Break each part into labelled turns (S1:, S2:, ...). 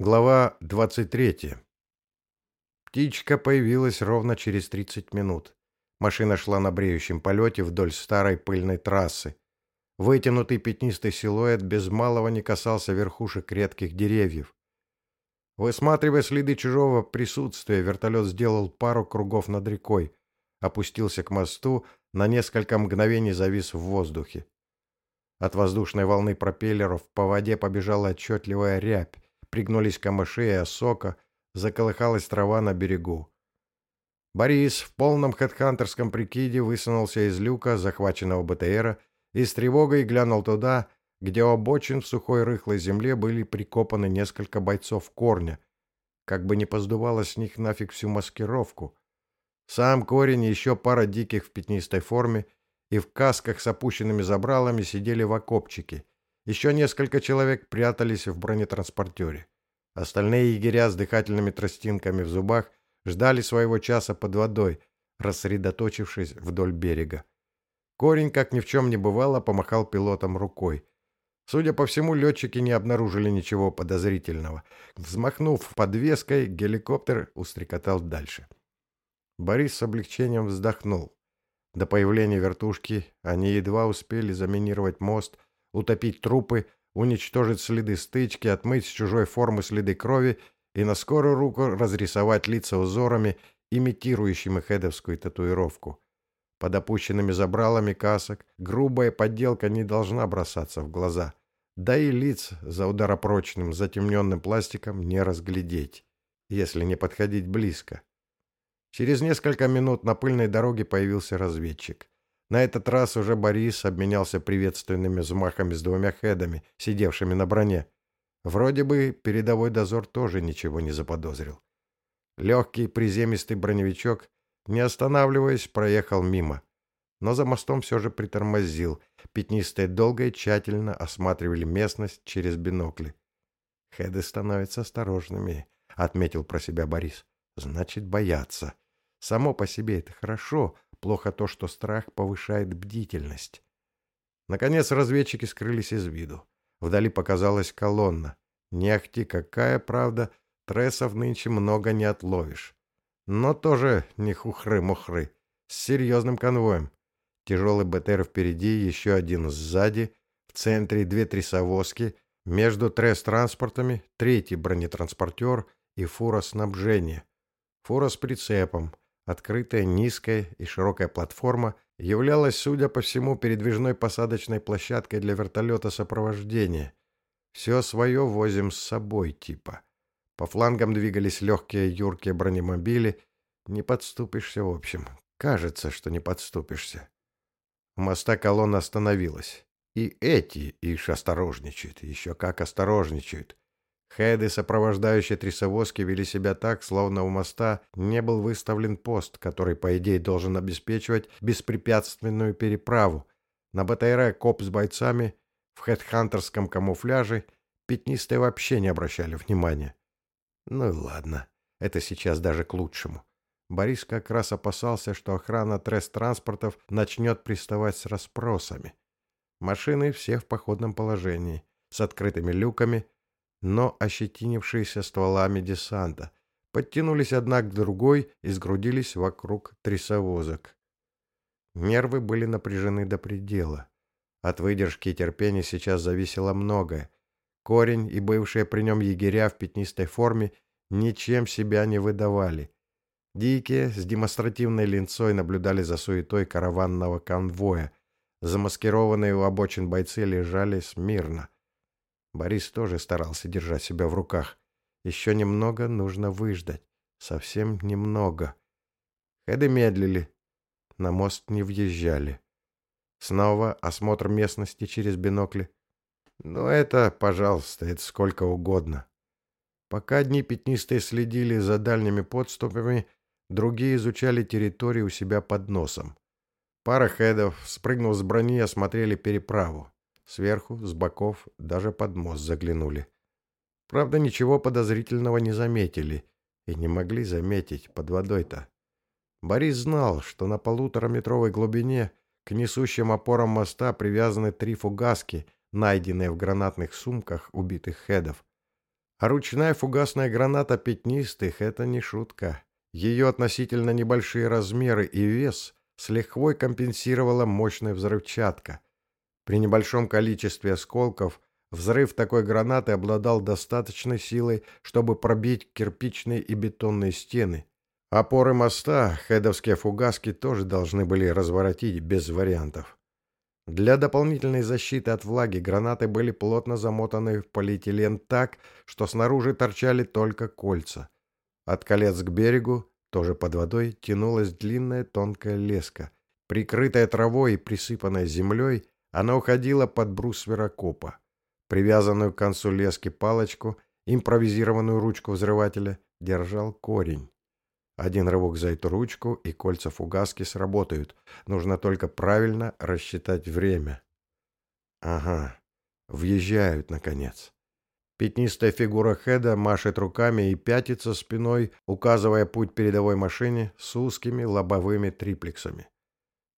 S1: Глава 23. Птичка появилась ровно через 30 минут. Машина шла на бреющем полете вдоль старой пыльной трассы. Вытянутый пятнистый силуэт без малого не касался верхушек редких деревьев. Высматривая следы чужого присутствия, вертолет сделал пару кругов над рекой, опустился к мосту, на несколько мгновений завис в воздухе. От воздушной волны пропеллеров по воде побежала отчетливая рябь, пригнулись камыши и осока, заколыхалась трава на берегу. Борис в полном хедхантерском прикиде высунулся из люка захваченного БТРа и с тревогой глянул туда, где обочин в сухой рыхлой земле были прикопаны несколько бойцов корня, как бы не поздувало с них нафиг всю маскировку. Сам корень и еще пара диких в пятнистой форме и в касках с опущенными забралами сидели в окопчике, еще несколько человек прятались в бронетранспортере. Остальные егеря с дыхательными тростинками в зубах ждали своего часа под водой, рассредоточившись вдоль берега. Корень, как ни в чем не бывало, помахал пилотам рукой. Судя по всему, летчики не обнаружили ничего подозрительного. Взмахнув подвеской, геликоптер устрекотал дальше. Борис с облегчением вздохнул. До появления вертушки они едва успели заминировать мост — утопить трупы, уничтожить следы стычки, отмыть с чужой формы следы крови и на скорую руку разрисовать лица узорами, имитирующими хедовскую татуировку. Под опущенными забралами касок грубая подделка не должна бросаться в глаза. Да и лиц за ударопрочным затемненным пластиком не разглядеть, если не подходить близко. Через несколько минут на пыльной дороге появился разведчик. На этот раз уже Борис обменялся приветственными взмахами с двумя хедами, сидевшими на броне. Вроде бы передовой дозор тоже ничего не заподозрил. Легкий приземистый броневичок, не останавливаясь, проехал мимо. Но за мостом все же притормозил. Пятнистые долго и тщательно осматривали местность через бинокли. «Хеды становятся осторожными», — отметил про себя Борис. «Значит, боятся. Само по себе это хорошо, Плохо то, что страх повышает бдительность. Наконец разведчики скрылись из виду. Вдали показалась колонна. Не ахти какая правда, трессов нынче много не отловишь. Но тоже не хухры-мухры. С серьезным конвоем. Тяжелый БТР впереди, еще один сзади. В центре две трясовозки. Между тресс-транспортами третий бронетранспортер и фура снабжения. Фура с прицепом, Открытая, низкая и широкая платформа являлась, судя по всему, передвижной посадочной площадкой для вертолета сопровождения. Все свое возим с собой, типа. По флангам двигались легкие юркие бронемобили. Не подступишься, в общем. Кажется, что не подступишься. У моста колонна остановилась. И эти ишь осторожничают. Еще как осторожничают. Хеды, сопровождающие трясовозки, вели себя так, словно у моста не был выставлен пост, который, по идее, должен обеспечивать беспрепятственную переправу. На БТР коп с бойцами в хедхантерском камуфляже пятнистые вообще не обращали внимания. Ну и ладно, это сейчас даже к лучшему. Борис как раз опасался, что охрана тресс-транспортов начнет приставать с расспросами. Машины все в походном положении, с открытыми люками – но ощетинившиеся стволами десанта, подтянулись одна к другой и сгрудились вокруг трясовозок. Нервы были напряжены до предела. От выдержки и терпения сейчас зависело многое. Корень и бывшие при нем егеря в пятнистой форме ничем себя не выдавали. Дикие с демонстративной линцой наблюдали за суетой караванного конвоя. Замаскированные у обочин бойцы лежали смирно. Борис тоже старался держать себя в руках. Еще немного нужно выждать. Совсем немного. Хеды медлили. На мост не въезжали. Снова осмотр местности через бинокли. Ну, это, пожалуйста, это сколько угодно. Пока одни пятнистые следили за дальними подступами, другие изучали территорию у себя под носом. Пара хедов, спрыгнув с брони, осмотрели переправу. Сверху, с боков, даже под мост заглянули. Правда, ничего подозрительного не заметили. И не могли заметить под водой-то. Борис знал, что на полутораметровой глубине к несущим опорам моста привязаны три фугаски, найденные в гранатных сумках убитых хедов. А ручная фугасная граната пятнистых — это не шутка. Ее относительно небольшие размеры и вес с лихвой компенсировала мощная взрывчатка. При небольшом количестве осколков взрыв такой гранаты обладал достаточной силой, чтобы пробить кирпичные и бетонные стены. Опоры моста хедовские фугаски тоже должны были разворотить без вариантов. Для дополнительной защиты от влаги гранаты были плотно замотаны в полиэтилен так, что снаружи торчали только кольца. От колец к берегу, тоже под водой, тянулась длинная тонкая леска. Прикрытая травой и присыпанная землей, она уходила под брус сверокопа. Привязанную к концу лески палочку, импровизированную ручку взрывателя, держал корень. Один рывок за эту ручку, и кольца фугаски сработают. Нужно только правильно рассчитать время. Ага, въезжают, наконец. Пятнистая фигура Хеда машет руками и пятится спиной, указывая путь передовой машине с узкими лобовыми триплексами.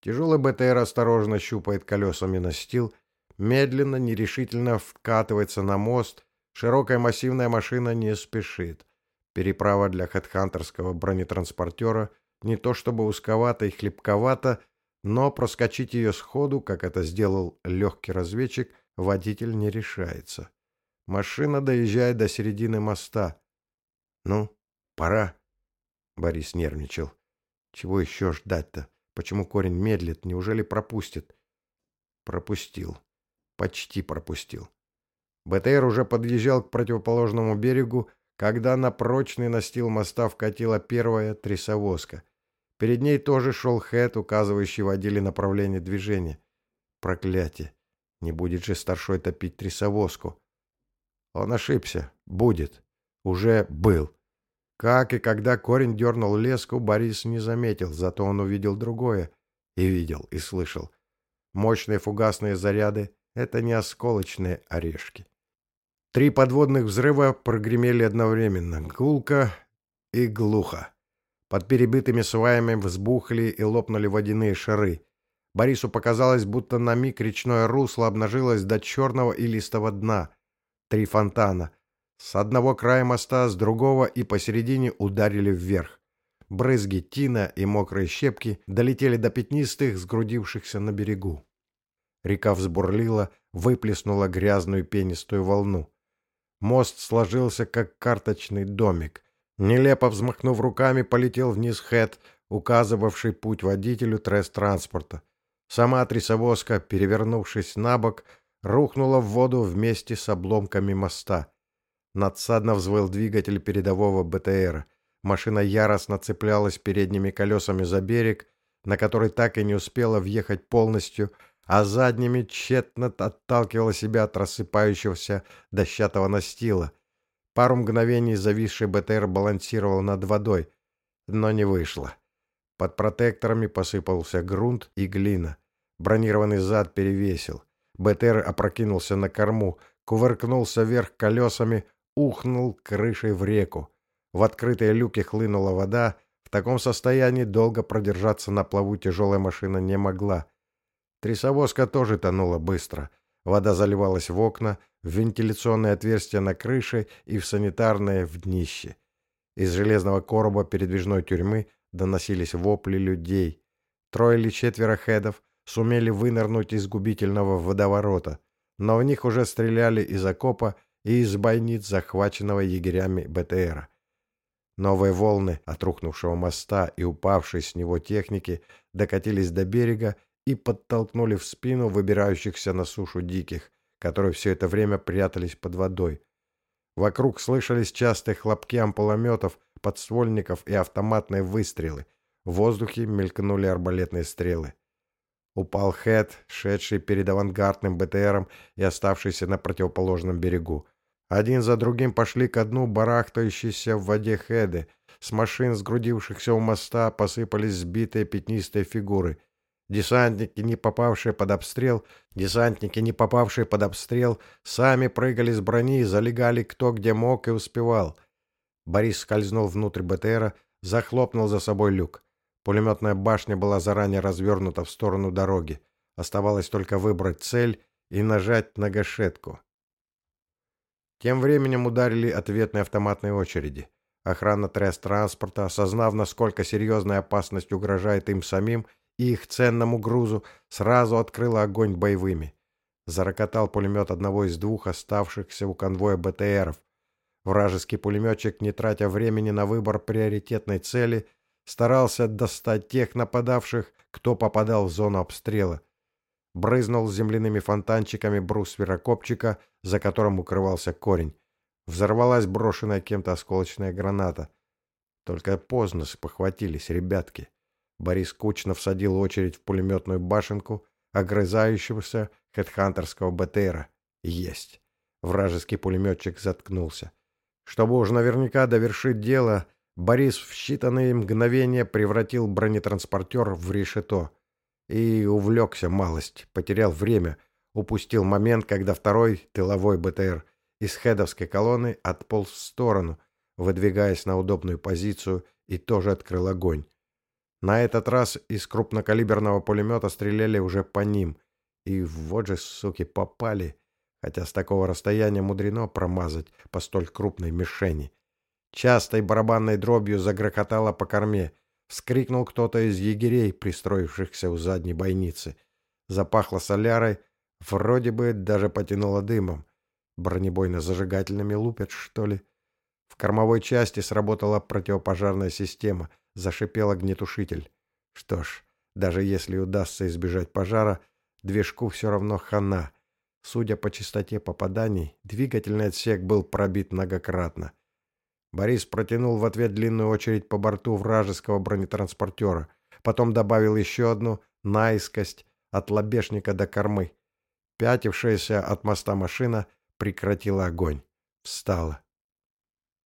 S1: Тяжелый БТР осторожно щупает колесами настил, медленно, нерешительно вкатывается на мост, широкая массивная машина не спешит. Переправа для хедхантерского бронетранспортера не то чтобы узковата и хлебковата, но проскочить ее сходу, как это сделал легкий разведчик, водитель не решается. Машина доезжает до середины моста. «Ну, пора», — Борис нервничал. «Чего еще ждать-то? Почему корень медлит? Неужели пропустит?» «Пропустил. Почти пропустил». БТР уже подъезжал к противоположному берегу, когда на прочный настил моста вкатила первая трясовозка. Перед ней тоже шел Хэт, указывающий водиле направление движения. Проклятие! Не будет же старшой топить трясовозку. Он ошибся. Будет. Уже был. Как и когда корень дернул леску, Борис не заметил, зато он увидел другое. И видел, и слышал. Мощные фугасные заряды — это не осколочные орешки. Три подводных взрыва прогремели одновременно, гулко и глухо. Под перебитыми сваями взбухли и лопнули водяные шары. Борису показалось, будто на миг речное русло обнажилось до черного и листого дна. Три фонтана. С одного края моста, с другого и посередине ударили вверх. Брызги, тина и мокрые щепки долетели до пятнистых, сгрудившихся на берегу. Река взбурлила, выплеснула грязную пенистую волну. Мост сложился, как карточный домик. Нелепо взмахнув руками, полетел вниз Хэт, указывавший путь водителю тресс-транспорта. Сама трясовозка, перевернувшись на бок, рухнула в воду вместе с обломками моста. Надсадно взвыл двигатель передового БТРа. Машина яростно цеплялась передними колесами за берег, на который так и не успела въехать полностью, а задними тщетно отталкивала себя от рассыпающегося дощатого настила. Пару мгновений зависший БТР балансировал над водой, но не вышло. Под протекторами посыпался грунт и глина. Бронированный зад перевесил. БТР опрокинулся на корму, кувыркнулся вверх колесами, ухнул крышей в реку. В открытые люки хлынула вода. В таком состоянии долго продержаться на плаву тяжелая машина не могла. Трясовозка тоже тонула быстро. Вода заливалась в окна, в вентиляционные отверстия на крыше и в санитарное в днище. Из железного короба передвижной тюрьмы доносились вопли людей. Трое или четверо хедов сумели вынырнуть из губительного водоворота, но в них уже стреляли из окопа и из бойниц, захваченного егерями БТРа. Новые волны от рухнувшего моста и упавшей с него техники докатились до берега и подтолкнули в спину выбирающихся на сушу диких, которые все это время прятались под водой. Вокруг слышались частые хлопки ампулометов, подствольников и автоматные выстрелы. В воздухе мелькнули арбалетные стрелы. Упал Хэт, шедший перед авангардным БТРом и оставшийся на противоположном берегу. Один за другим пошли ко дну барахтающиеся в воде Хеды. С машин, сгрудившихся у моста, посыпались сбитые пятнистые фигуры — Десантники, не попавшие под обстрел, десантники, не попавшие под обстрел, сами прыгали с брони, залегали кто где мог и успевал. Борис скользнул внутрь БТРа, захлопнул за собой люк. Пулеметная башня была заранее развернута в сторону дороги. Оставалось только выбрать цель и нажать на гашетку. Тем временем ударили ответные автоматные очереди. Охрана тресс транспорта, осознав, насколько серьезная опасность угрожает им самим и их ценному грузу, сразу открыла огонь боевыми. Зарокотал пулемет одного из двух оставшихся у конвоя БТРов. Вражеский пулеметчик, не тратя времени на выбор приоритетной цели, старался достать тех нападавших, кто попадал в зону обстрела. Брызнул земляными фонтанчиками брус сверокопчика, за которым укрывался корень. Взорвалась брошенная кем-то осколочная граната. Только поздно спохватились ребятки. Борис кучно всадил очередь в пулеметную башенку огрызающегося хедхантерского БТРа. Есть. Вражеский пулеметчик заткнулся. Чтобы уж наверняка довершить дело, Борис в считанные мгновения превратил бронетранспортер в решето. И увлекся малость, потерял время, упустил момент, когда второй тыловой БТР из хедовской колонны отполз в сторону, выдвигаясь на удобную позицию, и тоже открыл огонь. На этот раз из крупнокалиберного пулемета стреляли уже по ним. И вот же, суки, попали. Хотя с такого расстояния мудрено промазать по столь крупной мишени. Частой барабанной дробью загрохотало по корме. Вскрикнул кто-то из егерей, пристроившихся у задней бойницы. Запахло солярой, вроде бы даже потянуло дымом. Бронебойно-зажигательными лупят, что ли? В кормовой части сработала противопожарная система, зашипел огнетушитель. Что ж, даже если удастся избежать пожара, движку все равно хана. Судя по частоте попаданий, двигательный отсек был пробит многократно. Борис протянул в ответ длинную очередь по борту вражеского бронетранспортера, потом добавил еще одну наискость от лобешника до кормы. Пятившаяся от моста машина прекратила огонь. Встала.